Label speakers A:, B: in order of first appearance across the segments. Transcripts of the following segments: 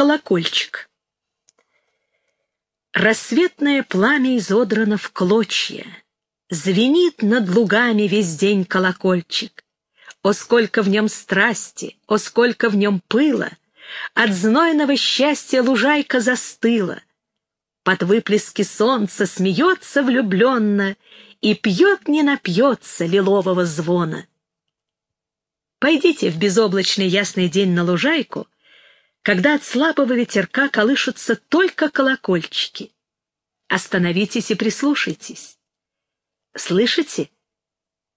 A: Колокольчик. Рассветное пламя изодрано в клочья. Звенит над лугами весь день колокольчик. О, сколько в нем страсти, о, сколько в нем пыла! От знойного счастья лужайка застыла. Под выплески солнца смеется влюбленно И пьет не напьется лилового звона. Пойдите в безоблачный ясный день на лужайку, когда от слабого ветерка колышутся только колокольчики. Остановитесь и прислушайтесь. Слышите?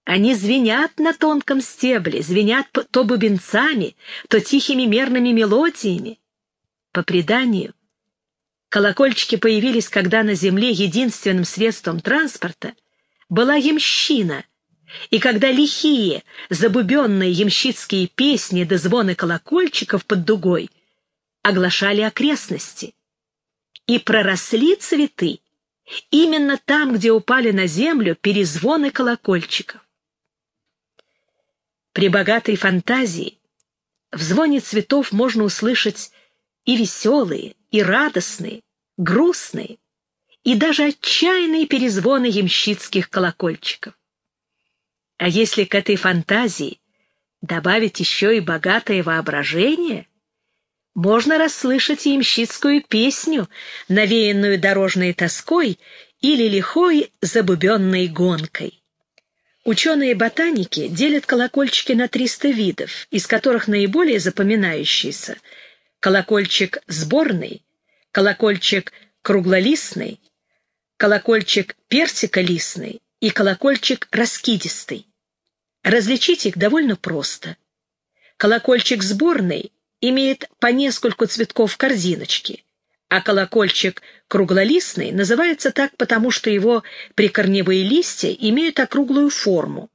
A: Они звенят на тонком стебле, звенят то бубенцами, то тихими мерными мелодиями. По преданию, колокольчики появились, когда на земле единственным средством транспорта была ямщина, и когда лихие, забубенные ямщицкие песни до звоны колокольчиков под дугой оглашали окрестности. И проросли цветы именно там, где упали на землю перезвоны колокольчиков. При богатой фантазии в звоне цветов можно услышать и веселые, и радостные, грустные, и даже отчаянные перезвоны ямщицких колокольчиков. А если к этой фантазии добавить еще и богатое воображение, можно расслышать ямщицкую песню, навеянную дорожной тоской или лихой забубенной гонкой. Ученые-ботаники делят колокольчики на 300 видов, из которых наиболее запоминающиеся — колокольчик сборный, колокольчик круглолистный, колокольчик персиколистный и колокольчик раскидистый. Различить их довольно просто. Колокольчик сборный имеет по нескольку цветков в корзиночке, а колокольчик круглолистный называется так, потому что его прикорневые листья имеют округлую форму,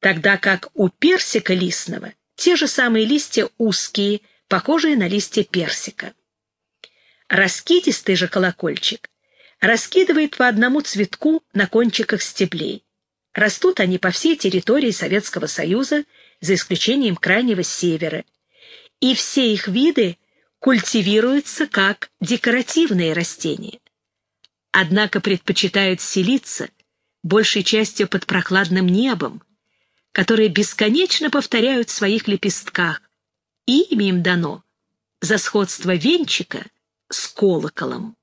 A: тогда как у персика листного те же самые листья узкие, похожие на листья персика. Раскидистый же колокольчик раскидывает по одному цветку на кончиках стеблей. Растут они по всей территории Советского Союза, за исключением Крайнего Севера, и все их виды культивируются как декоративные растения. Однако предпочитают селиться большей частью под прохладным небом, которые бесконечно повторяют в своих лепестках, и имя им дано за сходство венчика с колоколом.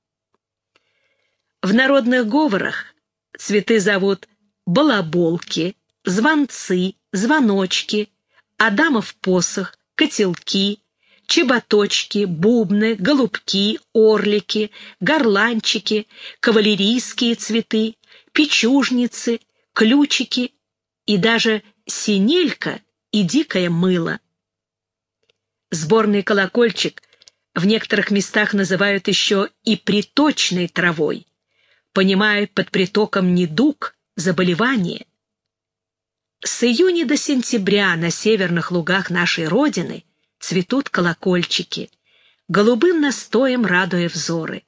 A: В народных говорах цветы зовут балаболки, звонцы, звоночки, адамов посох, котелки, чеботочки, бубны, голубки, орлики, горланчики, кавалерийские цветы, печужницы, ключики и даже синелька и дикое мыло. Сборный колокольчик в некоторых местах называют еще и приточной травой, понимая под притоком недуг, заболевание. С июня до сентября на северных лугах нашей Родины цветут колокольчики, голубым настоем радуя взоры.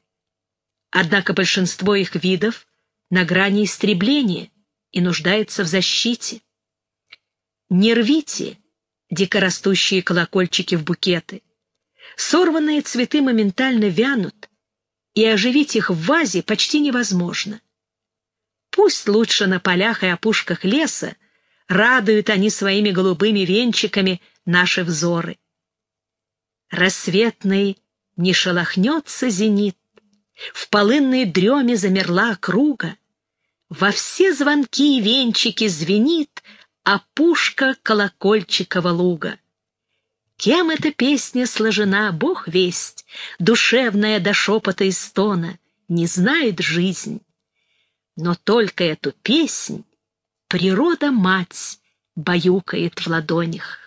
A: Однако большинство их видов на грани истребления и нуждаются в защите. Не рвите дикорастущие колокольчики в букеты. Сорванные цветы моментально вянут, и оживить их в вазе почти невозможно. Пусть лучше на полях и опушках леса радуют они своими голубыми венчиками наши взоры. Рассветный не шелохнется зенит, в полынной дреме замерла округа, во все звонки и венчики звенит опушка колокольчикова луга. Кем эта песня сложена, Бог весть, душевная до шепота и стона, не знает жизнь. Но только эту песнь природа-мать баюкает в ладонях.